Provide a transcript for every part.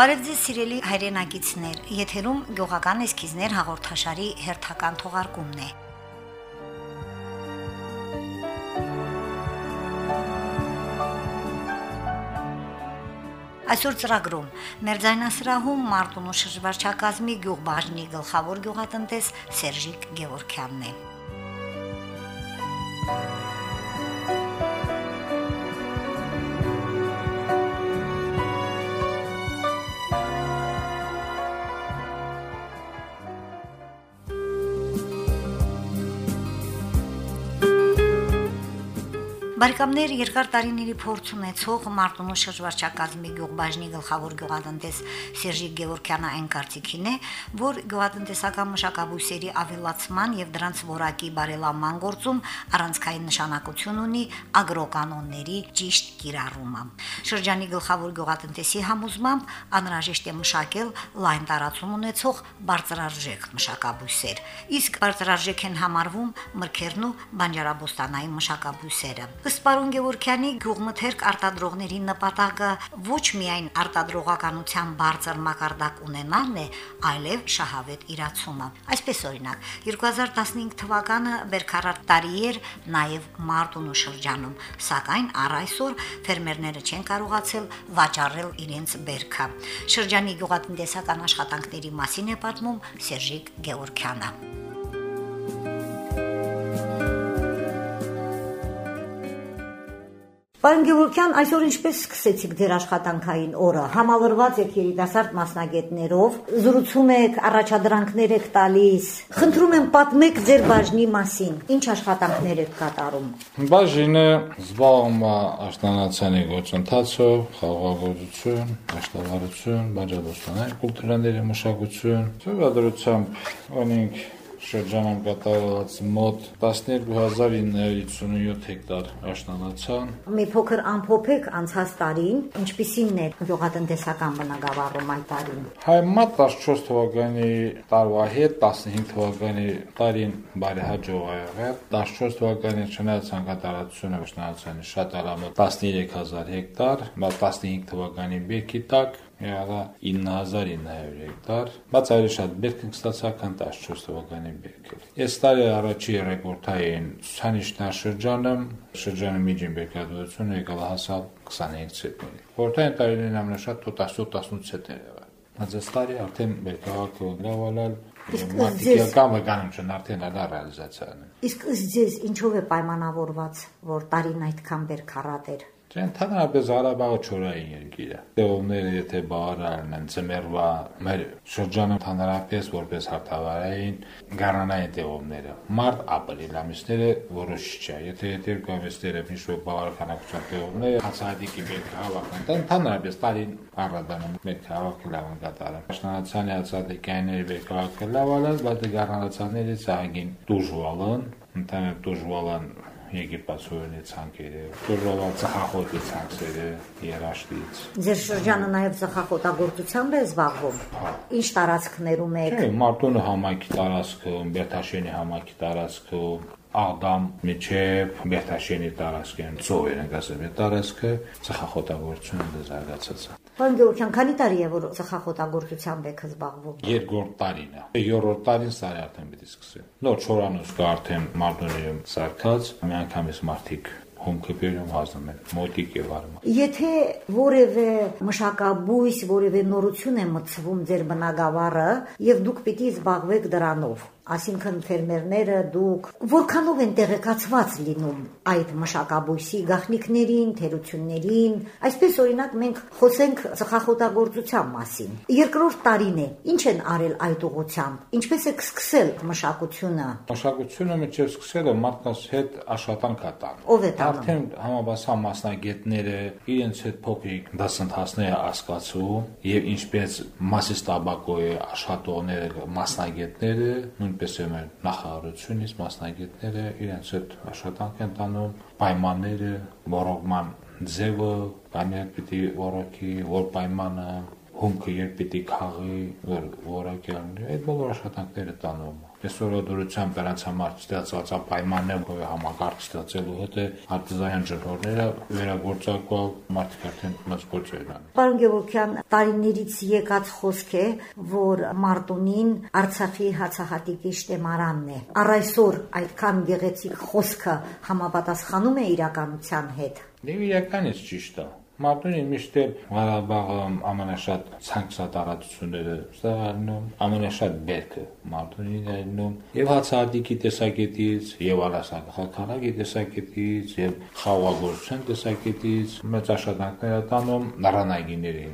Բարև ձեզ սիրելի հայրենակիցներ, եթերում գյուղական էսքիզներ հաղորդաշարի հերթական թողարկումն է։ Այսօր ծրագրում. Մերձայնասրահում Մարտունու շրջվարչակազմի գյուղբաժնի գլխավոր գյուղատնտես Սերժիկ Գևորքյանն է։ Բարեկամներ երկար տարիների փորձ ունեցող Մարտունու շրջվարչակազմի գյուղբաժնի գլխավոր գյուղատնտես Սերժիկ Գևորքյանը այն կարծիքին է, որ գյուղատնտեսական մշակաբույսերի ավելացման եւ դրանց որակի բարելավման գործում առանցքային նշանակություն ունի ագրոկանոնների ճիշտ կիրառումը։ Շրջանի գլխավոր գյուղատնտեսի համոզմամբ անհրաժեշտ է մշակել լայն տարածում ունեցող բարձրարժեք մշակաբույսեր, իսկ բարձրարժեք են համարվում մրգերն ու բանջարաբոստանային մշակաբույսերը։ Ըստ պարոն Գևորքյանի գյուղմթերք արտադրողների նպատակը ոչ միայն արտադրողականության բարձր մակարդակ ունենալն է, այլև շահավետ իրացումը։ Այսպես օրինակ 2015 թվականը բերքարար տարի էր նաև Մարտունու շրջանում, սակայն առ այսօր ֆերմերները չեն կարողացել վաճառել իրենց բերքը։ Շրջանի գյուղատնտեսական աշխատանքների մասին է պատմում Սերժիկ Գևորքյանը։ Պարոն Գևորքյան, այսօր ինչպես սկսեցիք ձեր աշխատանքային օրը։ Համալրված եք երիտասարդ մասնագետներով, զրուցում եք, առաջադրանքներ եք տալիս։ Խնդրում եմ պատմեք ձեր բաժնի մասին։ Ինչ աշխատանքներ եք կատարում։ Բաժինը զբաղվում է աշտանացանի գործընթացով, խաղաղագործություն, աշտավարություն, բաժանորդանային կուլտուրաների մշակություն, ծովադրությամբ ունենք շրջանում կատարված մոտ 12957 հեկտար աշնանացան։ Մի փոքր ամփոփեք անցած տարին, ինչպիսին է գյուղատնտեսական բնագավառում այդ տարին։ Հայմատ 14 թվականի տարվա հետ 15 թվականի տարին բարեհաջող ա եղել։ 14 թվականի չնայած ցանկատարությունը աշնանացանի շատ արամը 13000 հեկտար, բայց 15 թվականի բերքի տակ եղա 9900 հեկտար, բայց այլ շատ բերք ստացա քան 14 թվականի բերքը։ Այս տարի առաջի ռեկորդային ցուցանիշնաշրջանը շրջանի միջին բերքատվությունը եկալ հասալ 25 ցենտների։ Խորհրդային տարիներին ամենաշատ 17-18 ցենտեր եղավ։ Բայց այս տարի արդեն բերքահավաքը գրավալալ Մատիկական կանոն արդեն դա ռեալիզացիան։ Իսկ ըստ ձեզ ինչով է պայմանավորված, որ տարին այդքան բերքարատ էր։ Չէ, ընդհանրապես Ղարաբաղը չորային երկիր է։ Տեողները եթե բավարարն են ծմերվա մեր շրջանը ընդհանրապես որպես հարթավարային գարանային տեողները։ Մարտ ապրիլ ամիսները որոշ չէ։ Եթե երկու ամիսները ինչ-որ բավարարքանակության տեողները հացահատիկի մեր հավաքն են, ընդհանրապես տարին առադանում մեր հավաքը լավ կատարում։ Աշնանացանի հացահատիկյանների մեր հավաքը լավ ալած, բայց գարանացաններից անգին դուժվալն, ընդհանրապես դուժվալն Եգիպտացորենի ցանկերը, Տուրովա ծխախոտի ցանքերը երաշտից։ Ձեր շրջանը նաև ծխախոտագործությամբ է զբաղվում։ հա։ Ինչ տարածքներում եք։ Չէ, Մարտունը համայնքի տարածքում, Բերթաշենի համայնքի տարածքում, Աղդամ միջև Բերթաշենի տարածքին, ծովեր ենք ասեմ, այդ տարածքը ծխախոտագործությունը դե զարգացած է։ Պարոն Գևորքյան, քանի տարի է որ ծխախոտագործությամբ եք զբաղվում։ Երկրորդ տարին է։ Երրորդ տարին սարի արդեն պիտի սկսեմ։ Նոր չորանոց կա արդեն Մարտունիում սարքած, միանգամից մարդիկ հումքը բերում հազում են մոտիկ եւ արմա Եթե որևէ մշակաբույս, որևէ նորություն է մտցվում ձեր բնագավառը եւ դուք պիտի զբաղվեք դրանով, Այսինքն ֆերմերները դուք որքանով են տեղեկացված լինում այդ մշակաբույսի գաղտնիքներին, թերություններին։ Այսպես օրինակ մենք խոսենք ծխախոտագործության մասին։ Երկրորդ տարին է։ Ինչ են արել այդ ուղությամբ։ Ինչպես է սկսել մշակությունը։ Մշակությունը միջև սկսելը մարդկանց հետ աշխատանք է տան։ Ով է տանում։ Արդեն համաբասան մասնագետները իրենց հետ փոքրիկ դասընթացներ ասկացու եւ ինչպես մասիստաբակոյի աշխատողները, մասնագետները նույն նույնպես եւ մեր նախարարությունից մասնագետները իրենց այդ աշխատանք են տանում պայմանները, ռոռոգման ձևը, բաներ պիտի ռոռոքի, որ պայմանը հումքը երբ պիտի քաղի, որ է, այդ բոլոր աշխատանքները տանում Այսօրադրությամբ դրանց համար ստեղծված պայմաններ ու համակարգ ստեղծելու հետ է արտիզանյան ջրհորները վերագործակալ մարդիկ արդեն գործերն են։ Պարոն Գևորգյան, տարիներից եկած խոսք է, որ Մարտունին Արցախի հացահատիկի շտեմարանն է։ Առ այսօր այդքան գեղեցիկ խոսքը համապատասխանում է իրականության հետ։ Դե իրականից ճիշտ է Մարտունին միշտ Ղարաբաղը ամենաշատ ցանցատարածությունները ստեղանում, ամենաշատ բերքը Մարտունին այլնում եւ հացահատիկի տեսակետից, եւ արասախակարագի տեսակետից, եւ խաղաղագործության տեսակետից մեծ աշխատանքներ տանում նռանայգիների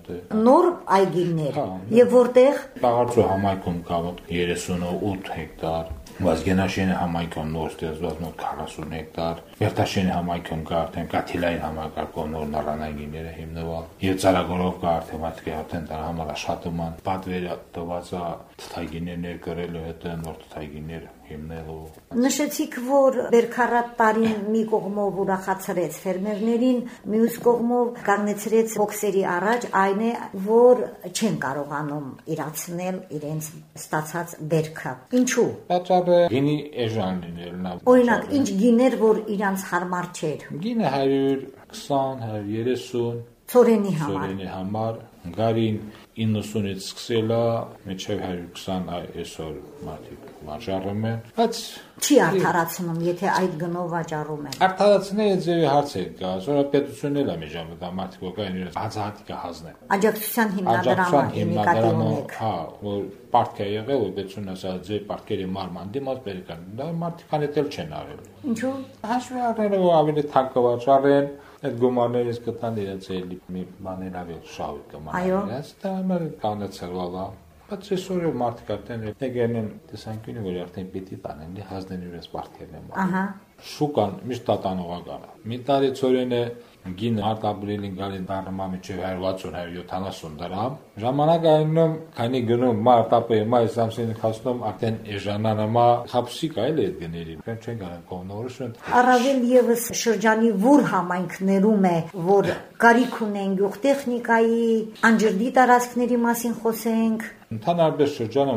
հետ։ Նոր այգիներ։ Եվ որտեղ Բաղարծու համայնքում կա 38 հեկտար Վազգենաշենի համայնքում նոր ստեղծված նոր 40 հեկտար, Վերտաշենի համայնքում կա արդեն Կաթիլային համակարգով նոր նռանագիները հիմնվել, եւ Ծարագորով կա արդեն մարդիկ արդեն դրա համար աշխատում են, պատվերը տված է թթագիներ ներկրելու հետ նոր թթագիներ հիմնելու։ Նշեցիք, որ Բերքարատ տարին մի կողմով ուրախացրեց ֆերմերներին, մյուս կողմով կանգնեցրեց հոգսերի առաջ այն է, որ չեն կարողանում իրացնել իրենց ստացած բերքը։ Ինչու։ Պատճառը գինի էժան լինելն է։ Օրինակ, ինչ գիներ, որ իրանց հարմար չէր։ Գինը 120, 130 Ցորենի համար։ Ցորենի համար գարին 90-ից սկսելա մինչև 120 այսօր մարդիկ վաճառում են, բայց չի արդարացնում, եթե այդ գնով վաճառում են։ Արդարացնելը ձևի հարց է կա, զորապետությունն էլ է միջամը դա մարդիկ որ կային իրենց հազատիկը հազնեն։ Աջակցության հիմնադրամը հիմնադրամը, հա, որ պարտք է եղել, որ պետություն ասած ձեր պարտքերի մարման դիմաց բերական։ Դա մարդիկ անետել չեն արել։ Ինչու։ Հաշվի առնելով ավելի թանկ վաճառեն, այդ գումարներից կտան իրենց էլի մի բաներ ավելի շահույթ կմանած դա մեր կանեցել լավա բայց այսօր մարդիկ արդեն եկեն են տեսանկյունի որ արդեն պիտի տանեն հազնեն իրենց պարտքերն են ահա շուկան միշտ տատանողական մի տարի ծորենը գինը արտաբերելին գալին դառնա միջև 160-170 դրամ ժամանակայնում քանի գնում մարտ ապրիլ մայիս ամսին հասնում արդեն էժանանամա խապսիկ այլ է գների քան չեն գալու կողնորոշն առավել եւս շրջանի վուր համայնքներում է որ կարիք ունեն գյուղտեխնիկայի անջրդի տարածքների մասին խոսենք Ընդհանրապես շրջանը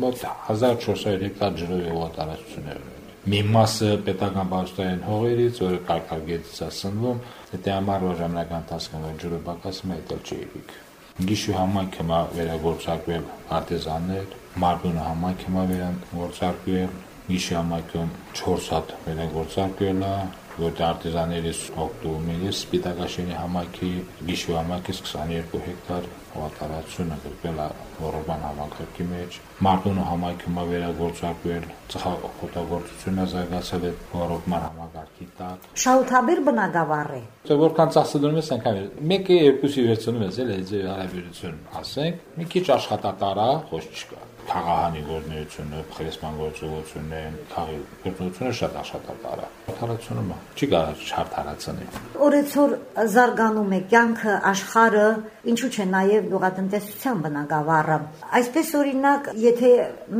մոտ 1400 հեկտար ջրով է տարածություններ մի մասը պետական բաժնային հողերից, որը կարգարգեցից է սնվում, դա համար որ ժամանական ընթացքում որ ջուրը բակասում է, դա չի եկիկ։ Գիշու համայնքը մա վերագործակվել արտեզաններ, Մարտունը համայնքը մա վերագործակվել, Գիշի համայնքում 4 հատ վերագործակվել է, որ արտեզաներից օգտվում է Սպիտակաշենի համայնքի Գիշու համայնքից 22 հեկտար հողատարածությունը գրվել է Ռոբան համակարգի մեջ։ Մարտունու համայնքում է վերագործակվել, ծխախոտագործությունը զարգացել է Ռոբման համակարգի տակ։ Շահութաբեր բնակավար է։ Դե որքան ծախսը դնում ես, այնքան մեկը երկուսի վերցնում ես, էլ այդ հարաբերություն ասենք, մի քիչ աշխատատարա, ոչ չկա խաղահանի գործունեությունը, խրեսման գործողությունը, խաղի գործողությունը շատ աշխատատար է։ Արդարացումը չի կարող չարթարացնի։ Օրեցօր զարգանում է կյանքը, աշխարհը, ինչու՞ չէ նաև գյուղատնտեսության բնագավառը։ Այսպես օրինակ, եթե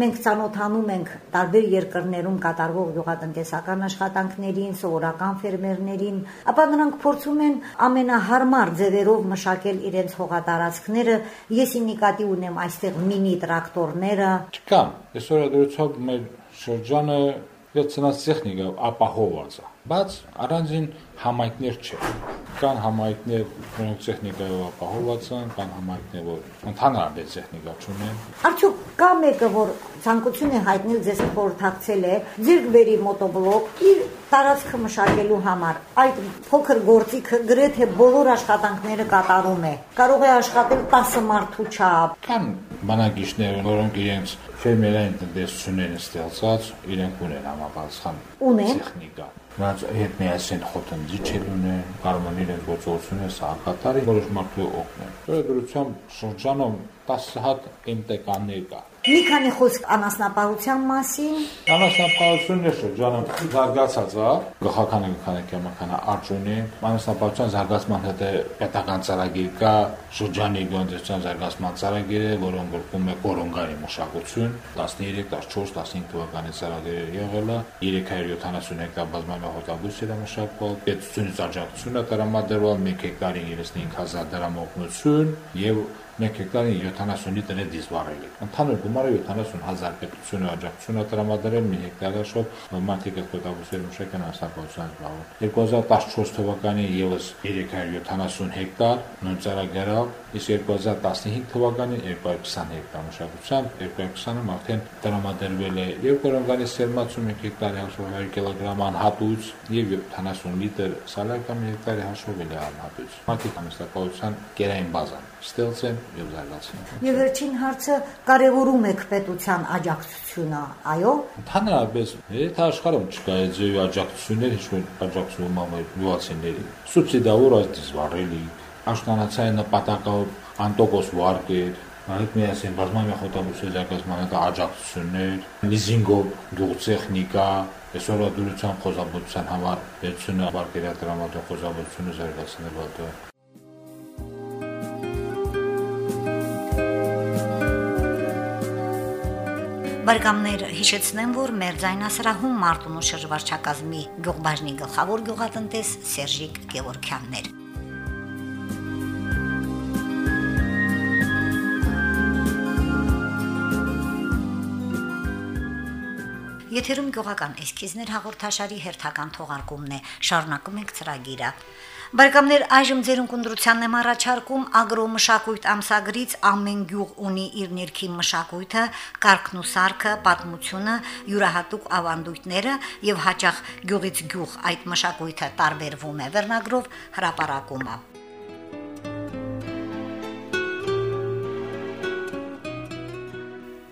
մենք ցանոթանում ենք տարբեր երկրներում կատարվող գյուղատնտեսական աշխատանքներին, սովորական ֆերմերներին, ապա նրանք փորձում են ամենահարմար ձևերով մշակել իրենց հողատարածքները։ Եսի նկատի ունեմ այստեղ մինի տրակտորներ, տները չկան։ Այսօր դրությամբ մեր շրջանը վերցնած տեխնիկա ապահովված է, բայց առանձին համայնքներ չէ։ Կան համայնքներ, որոնք տեխնիկայով ապահովված են, կան համայնքներ, որ ընդհանրապես տեխնիկա չունեն։ Արդյոք կա մեկը, որ ցանկություն է հայտնել ձեզ խորհրդակցել է ձիրքբերի մոտոբլոկ իր տարածքը մշակելու համար այդ փոքր գործիքը գրեթե բոլոր աշխատանքները կատարում է կարող է աշխատել 10 մարդու չափ կան բանակիչներ որոնք իրենց ֆերմերային տնտեսությունները ստեղծած իրենք ունեն համապատասխան տեխնիկա Նրանց հետ միասին խոթնդի չել ունեն, կարող են իրենց գործողությունը սահակատարի որոշ մարդու օգնել։ Դրությամբ շրջանում 10 հատ ինտեկաններ կա Մի քանի խոսք անասնապահության մասին։ Անասնապահությունն է շրջանում զարգացած է, գլխականը քանի կեմականը աճունի, անասնապահության զարգացման հետ պետական ծրագիր կա, շրջանի գյուղատնտեսության զարգացման ծրագիրը, որոնք գործում է կորոնգարի մշակություն, 13, 14, 15 թվականի ծրագիրը եղել է, 370 հեկտար բազմամյա հոտաբույսեր է մշակվել, պետությունից աջակցություն է տրամադրվել 1 հեկտարին 35000 դրամ օգնություն եւ 1 հեկտարին 70 լիտր է դիզվարելի։ Ընդհանուր գումարը 70000 պետությունը աջակցություն է տրամադրել մի հեկտարը շոտ մարդիկ կտակուսերի մշական հասարակության զբաղվում։ 2014 թվականին եւս 370 հեկտար նույն ծառայգարավ, իսկ 2015 թվականին 220 հեկտար մշակությամբ 220-ը արդեն տրամադրվել է եւ կորոնգանի սերմացում 1 հեկտարի հաշվով 100 կիլոգրամ անհատույց եւ 70 լիտր սալակամ հեկտարի հաշվով էլ անհատույց։ Մարդիկ ամսակալության կերային բազան ստեղծեն եւ զարգացնեն։ Եվ վերջին հարցը կարևորում եք պետության աջակցությունը, այո։ Ընդհանրապես, եթե աշխարհում չկա այդ աջակցություններ, ինչ որ աջակցում ամեն յուղացիների, սուբսիդավոր այս դիզվարելի, աշտանացային նպատակով անտոկոս վարկեր, Այդ միասին բազմամյա խոտաբույսի զարգացման հետ աջակցություններ, լիզինգով գյուղտեխնիկա, այսօրվա դուրսության խոզաբուծության համար պետությունը վարկերի տրամադրող խոզաբուծությունը զարգացնելու հետ Բարգամներ հիշեցնեմ, որ մեր ձայնասրահում Մարտունու շրջվարչակազմի գյուղբաժնի գլխավոր գյուղատնտես Սերժիկ Գևորքյանն էր։ Եթերում գյուղական էսքիզներ հաղորդաշարի հերթական թողարկումն է։ Շարունակում ենք ծրագիրը։ Բարեկամներ, այժմ ձեր ընկերությանն եմ առաջարկում ագրոմշակույթ ամսագրից ամեն գյուղ ունի իր ներքին մշակույթը, կարգն ու սարքը, պատմությունը, յուրահատուկ ավանդույթները եւ հաճախ գյուղից գյուղ այդ մշակույթը տարբերվում է վերնագրով հրապարակումը։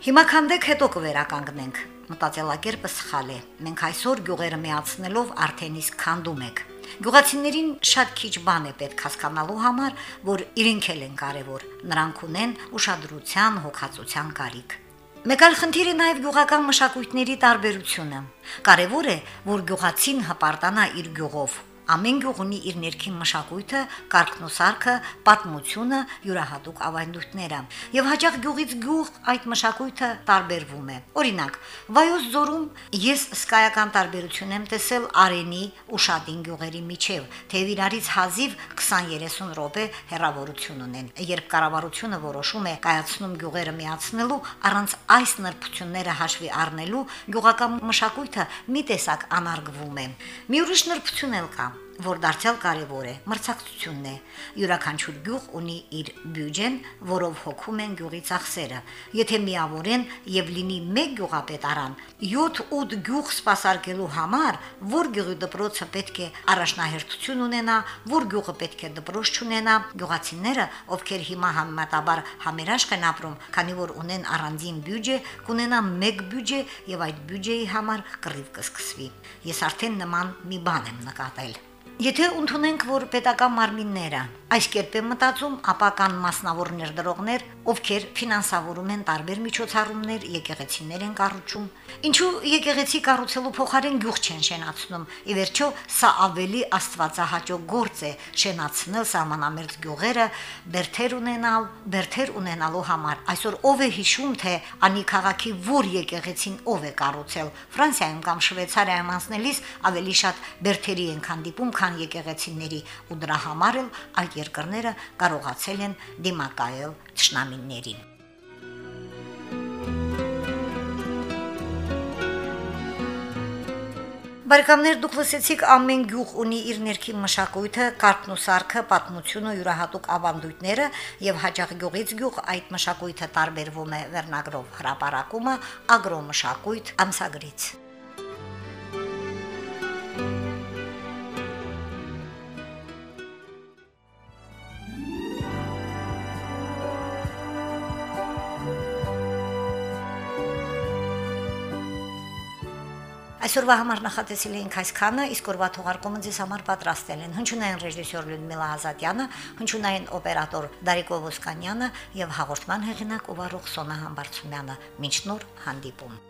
Հիմա քանդեք հետո կվերականգնենք։ Մտածելակերպը սխալ է։ Մենք այսօր գյուղերը միացնելով արդեն իսկ քանդում ենք։ Գյուղացիներին շատ քիչ բան է պետք հասկանալու համար, որ իրենք էլ են կարևոր։ Նրանք ունեն ուշադրության, հոգացության կարիք։ Մեկ այլ խնդիր է նաև գյուղական մշակույթների տարբերությունը։ Կարևոր է, որ գյուղացին հպարտանա իր գյուղով, Ամեն գյուղ ունի իր ներքին մշակույթը, կարգն ու սարքը, պատմությունը, յուրահատուկ ավանդույթները։ Եվ հաճախ գյուղից գյուղ այդ մշակույթը տարբերվում է։ Օրինակ, Վայոց ձորում ես սկայական տարբերություն եմ տեսել Արենի ու Շատին գյուղերի միջև, թեև իրարից հազիվ 20-30 րոպե հեռավորություն ունեն։ Երբ կառավարությունը որոշում է կայացնում գյուղերը միացնելու առանց այս նրբությունները հաշվի առնելու, գյուղական մշակույթը մի տեսակ անարգվում է։ Մի ուրիշ նրբություն էլ կա որ դարձյալ կարևոր է մրցակցությունն է յուրաքանչյուր գյուղ ունի իր բյուջեն որով հոգում են գյուղի ծախսերը եթե միավորեն եւ լինի մեկ գյուղապետարան 7-8 գյուղ սպասարկելու համար որ գյուղի դպրոցը պետք է առաջնահերթություն ունենա որ գյուղը պետք է դպրոց չունենա գյուղացիները ովքեր հիմա համեմատաբար համերաշխ են ապրում քանի որ ունեն առանձին բյուջե կունենա մեկ բյուջե եւ այդ բյուջեի համար կռիվ կսկսվի ես արդեն նման մի բան եմ նկատել Եթե ընդունենք, որ պետական մարմինները այս կերպ են մտածում, ապա կան մասնավոր ներդրողներ, ովքեր ֆինանսավորում են տարբեր միջոցառումներ, եկեղեցիներ են կառուցում։ Ինչու եկեղեցի կառուցելու փոխարեն գյուղ չեն շենացնում։ Ի վերջո, սա ավելի աստվածահաճո գործ է շենացնել սահմանամերձ գյուղերը, բերթեր ունենալ, բերթեր ունենալու համար։ Այսօր ով է հիշում, թե անի քաղաքի որ եկեղեցին ով է կառուցել։ Ֆրանսիայում կամ Շվեյցարիայում անցնելիս ավելի շատ բերթերի են քանդիպում, քան եկեղեցիների, ու դրա համար էլ այդ երկրները կարողացել են դիմակայել ճշնամիներին։ Բարեկամներ դուք լսեցիք ամեն գյուղ ունի իր ներքին մշակույթը, կարգն ու սարքը, պատմությունը, յուրահատուկ ավանդույթները եւ հաջող գյուղից գյուղ այդ մշակույթը տարբերվում է վերնագրով հրապարակումը ագրոմշակույթ ամսագրից։ Այսօրվա համար նախատեսել էինք այսքանը, իսկ օրվա թողարկումը ձեզ համար պատրաստել են հնչյունային ռեժիսոր Լյուդմիլա Ազատյանը, հնչյունային օպերատոր Դարիկ Ովոսկանյանը եւ հաղորդման հեղինակ ով Սոնա Համբարձումյանը։ Մինչ նոր հանդիպում։